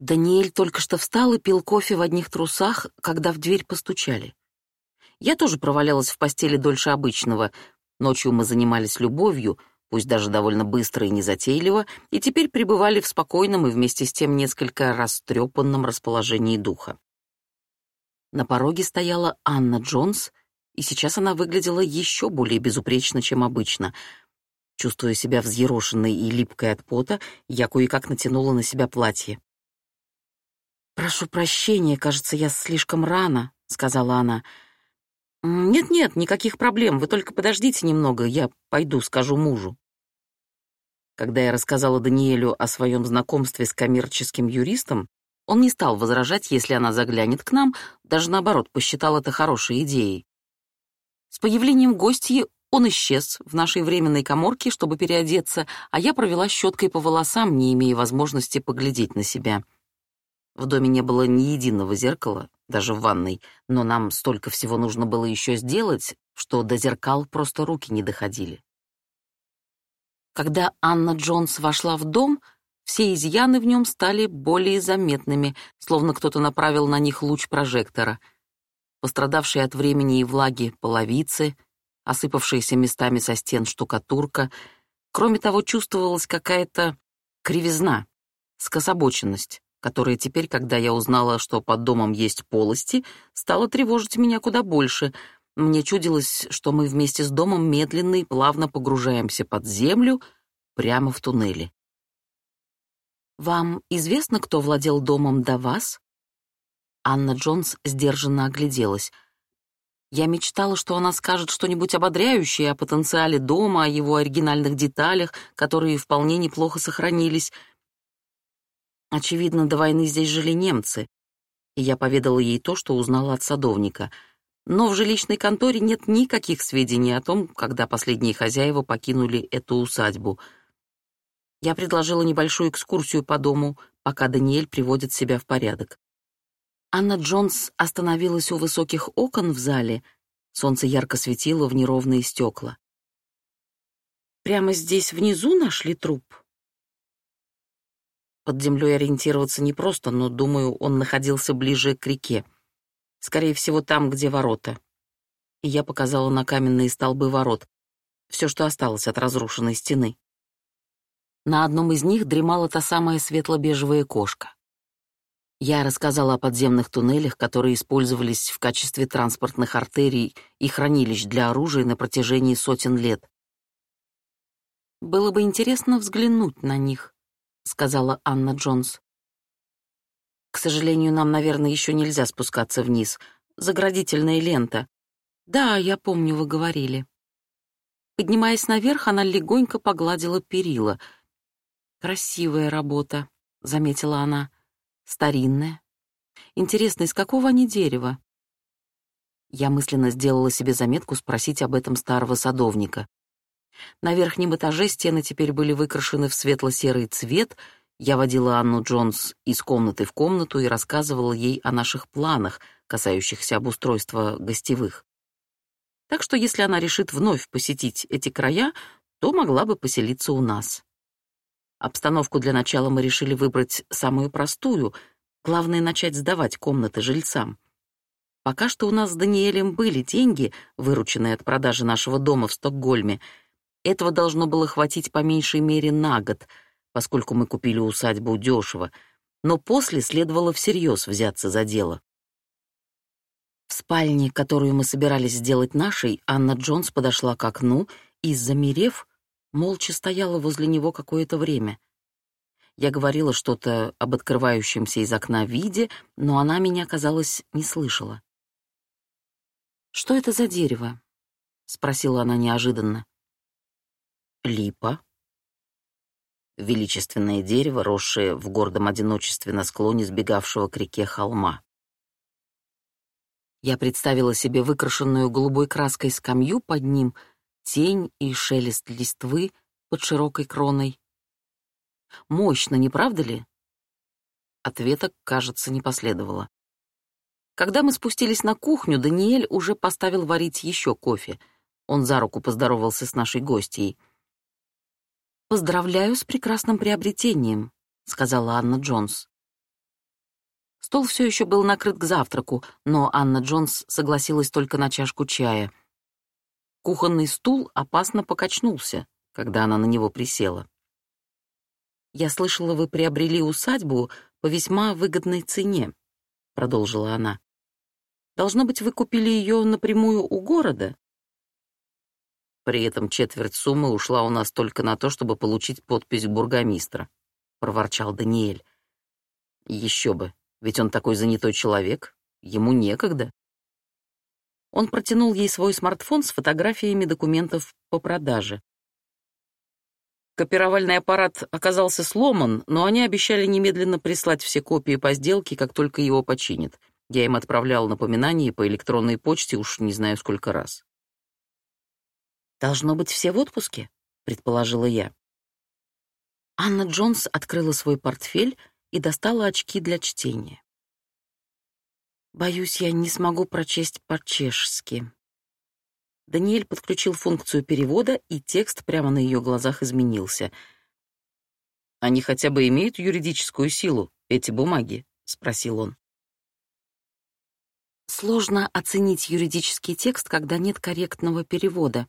Даниэль только что встал и пил кофе в одних трусах, когда в дверь постучали. Я тоже провалялась в постели дольше обычного. Ночью мы занимались любовью, пусть даже довольно быстро и незатейливо, и теперь пребывали в спокойном и вместе с тем несколько растрепанном расположении духа. На пороге стояла Анна Джонс, и сейчас она выглядела еще более безупречно, чем обычно. Чувствуя себя взъерошенной и липкой от пота, я кое-как натянула на себя платье. «Прошу прощения, кажется, я слишком рано», — сказала она. «Нет-нет, никаких проблем, вы только подождите немного, я пойду, скажу мужу». Когда я рассказала Даниэлю о своем знакомстве с коммерческим юристом, он не стал возражать, если она заглянет к нам, даже наоборот, посчитал это хорошей идеей. С появлением гостьи он исчез в нашей временной коморке, чтобы переодеться, а я провела щеткой по волосам, не имея возможности поглядеть на себя. В доме не было ни единого зеркала, даже в ванной, но нам столько всего нужно было еще сделать, что до зеркал просто руки не доходили. Когда Анна Джонс вошла в дом, все изъяны в нем стали более заметными, словно кто-то направил на них луч прожектора. Пострадавшие от времени и влаги половицы, осыпавшиеся местами со стен штукатурка. Кроме того, чувствовалась какая-то кривизна, скособоченность которая теперь, когда я узнала, что под домом есть полости, стала тревожить меня куда больше. Мне чудилось, что мы вместе с домом медленно и плавно погружаемся под землю прямо в туннели. «Вам известно, кто владел домом до вас?» Анна Джонс сдержанно огляделась. Я мечтала, что она скажет что-нибудь ободряющее о потенциале дома, о его оригинальных деталях, которые вполне неплохо сохранились — Очевидно, до войны здесь жили немцы, и я поведала ей то, что узнала от садовника. Но в жилищной конторе нет никаких сведений о том, когда последние хозяева покинули эту усадьбу. Я предложила небольшую экскурсию по дому, пока Даниэль приводит себя в порядок. Анна Джонс остановилась у высоких окон в зале. Солнце ярко светило в неровные стекла. «Прямо здесь внизу нашли труп?» Под землей ориентироваться непросто, но, думаю, он находился ближе к реке. Скорее всего, там, где ворота. И я показала на каменные столбы ворот. Все, что осталось от разрушенной стены. На одном из них дремала та самая светло-бежевая кошка. Я рассказала о подземных туннелях, которые использовались в качестве транспортных артерий и хранилищ для оружия на протяжении сотен лет. Было бы интересно взглянуть на них, сказала Анна Джонс. К сожалению, нам, наверное, еще нельзя спускаться вниз. Заградительная лента. Да, я помню, вы говорили. Поднимаясь наверх, она легонько погладила перила. Красивая работа, заметила она. Старинная. Интересно, из какого они дерева? Я мысленно сделала себе заметку спросить об этом старого садовника. На верхнем этаже стены теперь были выкрашены в светло-серый цвет. Я водила Анну Джонс из комнаты в комнату и рассказывала ей о наших планах, касающихся обустройства гостевых. Так что если она решит вновь посетить эти края, то могла бы поселиться у нас. Обстановку для начала мы решили выбрать самую простую, главное — начать сдавать комнаты жильцам. Пока что у нас с Даниэлем были деньги, вырученные от продажи нашего дома в Стокгольме — этого должно было хватить по меньшей мере на год, поскольку мы купили усадьбу дешево, но после следовало всерьез взяться за дело. В спальне, которую мы собирались сделать нашей, Анна Джонс подошла к окну и, замерев, молча стояла возле него какое-то время. Я говорила что-то об открывающемся из окна виде, но она меня, казалось, не слышала. «Что это за дерево?» — спросила она неожиданно. Липа. Величественное дерево, росшее в гордом одиночестве на склоне сбегавшего к реке холма. Я представила себе выкрашенную голубой краской скамью под ним, тень и шелест листвы под широкой кроной. Мощно, не правда ли? Ответа, кажется, не последовало. Когда мы спустились на кухню, Даниэль уже поставил варить еще кофе. Он за руку поздоровался с нашей гостьей — «Поздравляю с прекрасным приобретением», — сказала Анна Джонс. Стол все еще был накрыт к завтраку, но Анна Джонс согласилась только на чашку чая. Кухонный стул опасно покачнулся, когда она на него присела. «Я слышала, вы приобрели усадьбу по весьма выгодной цене», — продолжила она. «Должно быть, вы купили ее напрямую у города?» При этом четверть суммы ушла у нас только на то, чтобы получить подпись бургомистра, — проворчал Даниэль. Еще бы, ведь он такой занятой человек, ему некогда. Он протянул ей свой смартфон с фотографиями документов по продаже. Копировальный аппарат оказался сломан, но они обещали немедленно прислать все копии по сделке, как только его починят. Я им отправлял напоминания по электронной почте уж не знаю сколько раз. «Должно быть, все в отпуске», — предположила я. Анна Джонс открыла свой портфель и достала очки для чтения. «Боюсь, я не смогу прочесть по-чешски». Даниэль подключил функцию перевода, и текст прямо на ее глазах изменился. «Они хотя бы имеют юридическую силу, эти бумаги?» — спросил он. Сложно оценить юридический текст, когда нет корректного перевода.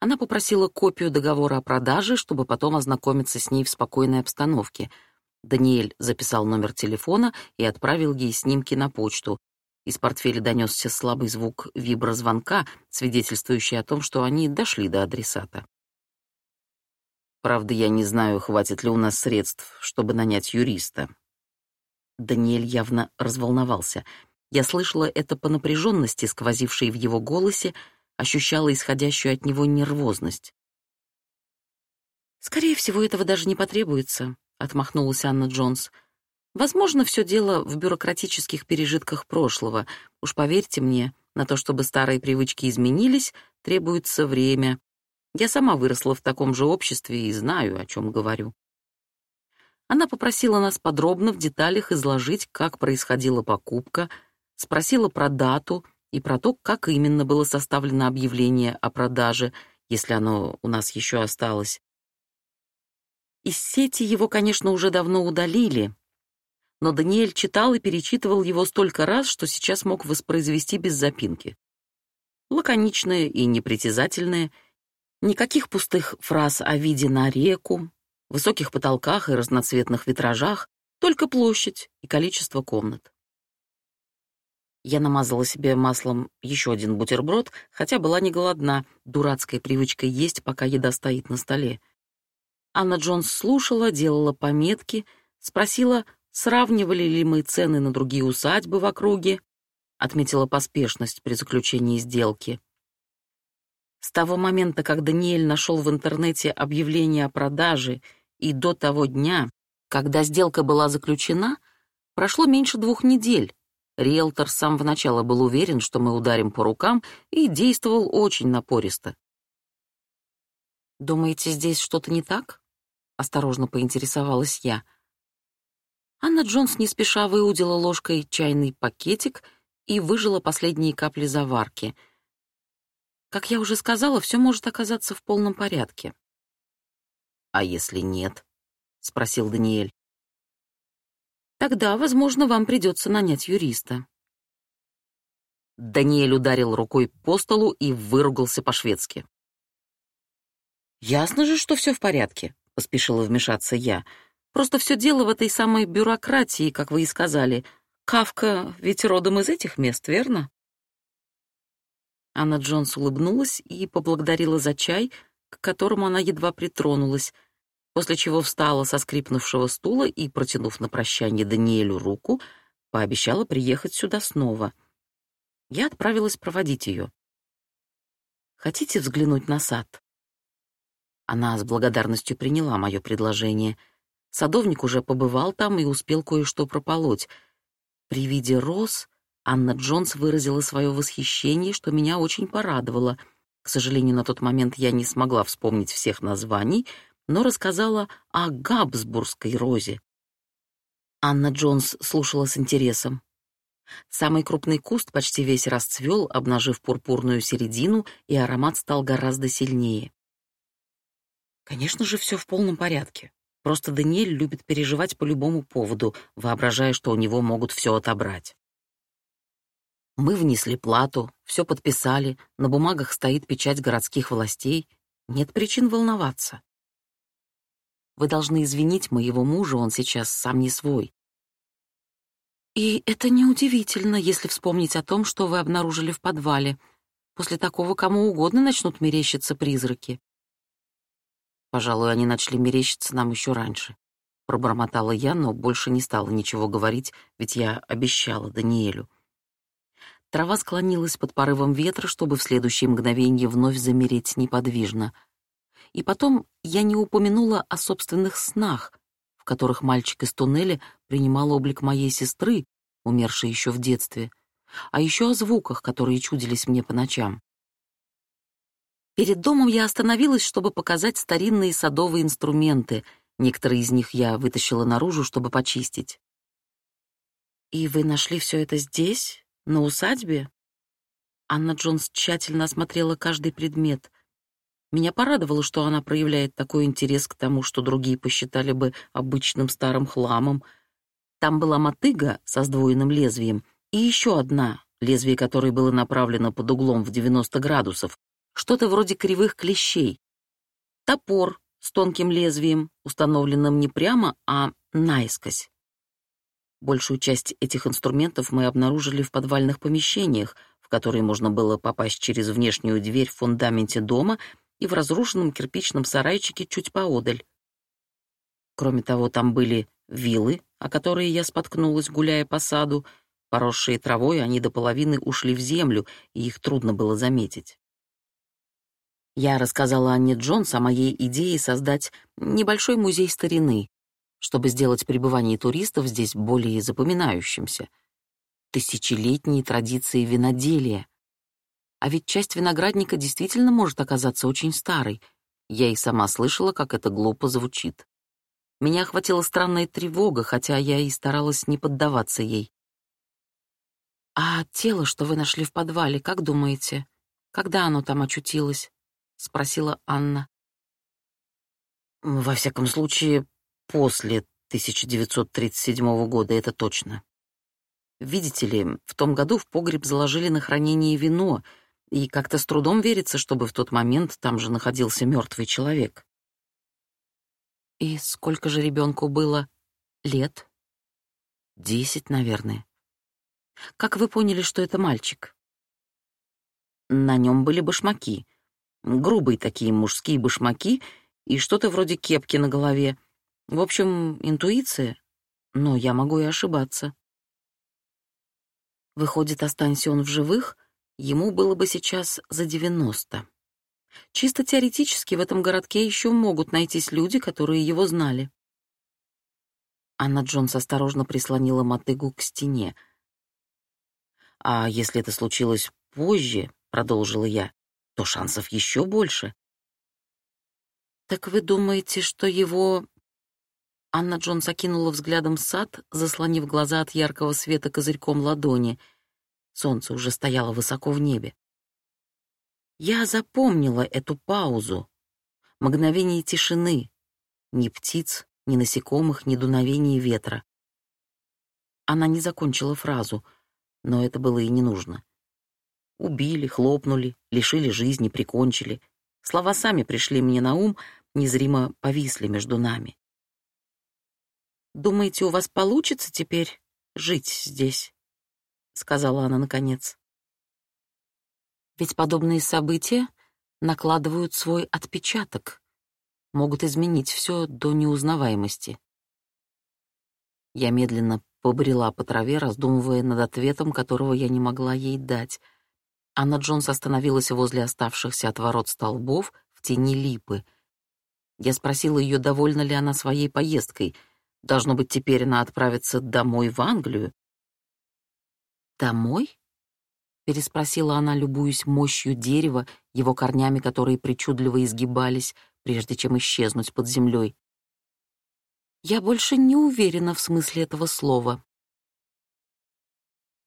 Она попросила копию договора о продаже, чтобы потом ознакомиться с ней в спокойной обстановке — Даниэль записал номер телефона и отправил ей снимки на почту. Из портфеля донесся слабый звук виброзвонка, свидетельствующий о том, что они дошли до адресата. Правда, я не знаю, хватит ли у нас средств, чтобы нанять юриста. Даниэль явно разволновался. Я слышала это по напряженности, сквозившей в его голосе, ощущала исходящую от него нервозность. «Скорее всего, этого даже не потребуется. — отмахнулась Анна Джонс. «Возможно, все дело в бюрократических пережитках прошлого. Уж поверьте мне, на то, чтобы старые привычки изменились, требуется время. Я сама выросла в таком же обществе и знаю, о чем говорю». Она попросила нас подробно в деталях изложить, как происходила покупка, спросила про дату и про то, как именно было составлено объявление о продаже, если оно у нас еще осталось. Из сети его, конечно, уже давно удалили, но Даниэль читал и перечитывал его столько раз, что сейчас мог воспроизвести без запинки. Лаконичное и непритязательное, никаких пустых фраз о виде на реку, высоких потолках и разноцветных витражах, только площадь и количество комнат. Я намазала себе маслом еще один бутерброд, хотя была не голодна, дурацкой привычкой есть, пока еда стоит на столе. Анна Джонс слушала, делала пометки, спросила, сравнивали ли мы цены на другие усадьбы в округе, отметила поспешность при заключении сделки. С того момента, как Даниэль нашел в интернете объявление о продаже, и до того дня, когда сделка была заключена, прошло меньше двух недель. Риэлтор с самого начала был уверен, что мы ударим по рукам, и действовал очень напористо. «Думаете, здесь что-то не так?» — осторожно поинтересовалась я. Анна Джонс не спеша выудила ложкой чайный пакетик и выжила последние капли заварки. Как я уже сказала, все может оказаться в полном порядке. «А если нет?» — спросил Даниэль. «Тогда, возможно, вам придется нанять юриста». Даниэль ударил рукой по столу и выругался по-шведски. «Ясно же, что все в порядке», — поспешила вмешаться я. «Просто все дело в этой самой бюрократии, как вы и сказали. Кавка ведь родом из этих мест, верно?» Анна Джонс улыбнулась и поблагодарила за чай, к которому она едва притронулась, после чего встала со скрипнувшего стула и, протянув на прощание Даниэлю руку, пообещала приехать сюда снова. Я отправилась проводить ее. «Хотите взглянуть на сад?» Она с благодарностью приняла мое предложение. Садовник уже побывал там и успел кое-что прополоть. При виде роз Анна Джонс выразила свое восхищение, что меня очень порадовало. К сожалению, на тот момент я не смогла вспомнить всех названий, но рассказала о Габсбургской розе. Анна Джонс слушала с интересом. Самый крупный куст почти весь расцвел, обнажив пурпурную середину, и аромат стал гораздо сильнее. «Конечно же, все в полном порядке», — Просто Даниэль любит переживать по любому поводу, воображая, что у него могут все отобрать. Мы внесли плату, все подписали, на бумагах стоит печать городских властей. Нет причин волноваться. Вы должны извинить моего мужа, он сейчас сам не свой. И это неудивительно, если вспомнить о том, что вы обнаружили в подвале. После такого кому угодно начнут мерещиться призраки. Пожалуй, они начали мерещиться нам еще раньше. Пробормотала я, но больше не стала ничего говорить, ведь я обещала Даниэлю. Трава склонилась под порывом ветра, чтобы в следующее мгновение вновь замереть неподвижно. И потом я не упомянула о собственных снах, в которых мальчик из туннеля принимал облик моей сестры, умершей еще в детстве, а еще о звуках, которые чудились мне по ночам. Перед домом я остановилась, чтобы показать старинные садовые инструменты. Некоторые из них я вытащила наружу, чтобы почистить. «И вы нашли все это здесь, на усадьбе?» Анна Джонс тщательно осмотрела каждый предмет. Меня порадовало, что она проявляет такой интерес к тому, что другие посчитали бы обычным старым хламом. Там была мотыга со сдвоенным лезвием и еще одна, лезвие которой было направлено под углом в 90 градусов, что-то вроде кривых клещей. Топор с тонким лезвием, установленным не прямо, а наискось. Большую часть этих инструментов мы обнаружили в подвальных помещениях, в которые можно было попасть через внешнюю дверь в фундаменте дома и в разрушенном кирпичном сарайчике чуть поодаль. Кроме того, там были вилы, о которые я споткнулась, гуляя по саду. Поросшие травой, они до половины ушли в землю, и их трудно было заметить. Я рассказала Анне Джонс о моей идее создать небольшой музей старины, чтобы сделать пребывание туристов здесь более запоминающимся. Тысячелетние традиции виноделия. А ведь часть виноградника действительно может оказаться очень старой. Я и сама слышала, как это глупо звучит. Меня охватила странная тревога, хотя я и старалась не поддаваться ей. «А тело, что вы нашли в подвале, как думаете, когда оно там очутилось?» — спросила Анна. «Во всяком случае, после 1937 года, это точно. Видите ли, в том году в погреб заложили на хранение вино, и как-то с трудом верится, чтобы в тот момент там же находился мертвый человек. И сколько же ребенку было лет? Десять, наверное. Как вы поняли, что это мальчик? На нем были башмаки — грубые такие мужские башмаки и что-то вроде кепки на голове. В общем, интуиция, но я могу и ошибаться. Выходит, останься он в живых, ему было бы сейчас за девяносто. Чисто теоретически в этом городке еще могут найтись люди, которые его знали. Анна Джонс осторожно прислонила мотыгу к стене. «А если это случилось позже», — продолжила я, то шансов еще больше. «Так вы думаете, что его...» Анна Джонс окинула взглядом сад, заслонив глаза от яркого света козырьком ладони. Солнце уже стояло высоко в небе. Я запомнила эту паузу. Мгновение тишины. Ни птиц, ни насекомых, ни дуновения ветра. Она не закончила фразу, но это было и не нужно. Убили, хлопнули, лишили жизни, прикончили. Слова сами пришли мне на ум, незримо повисли между нами. «Думаете, у вас получится теперь жить здесь?» — сказала она наконец. «Ведь подобные события накладывают свой отпечаток, могут изменить все до неузнаваемости». Я медленно побрела по траве, раздумывая над ответом, которого я не могла ей дать — Анна Джонс остановилась возле оставшихся от ворот столбов в тени липы. Я спросила ее, довольна ли она своей поездкой. Должно быть, теперь она отправится домой в Англию. «Домой?» — переспросила она, любуясь мощью дерева, его корнями, которые причудливо изгибались, прежде чем исчезнуть под землей. «Я больше не уверена в смысле этого слова»,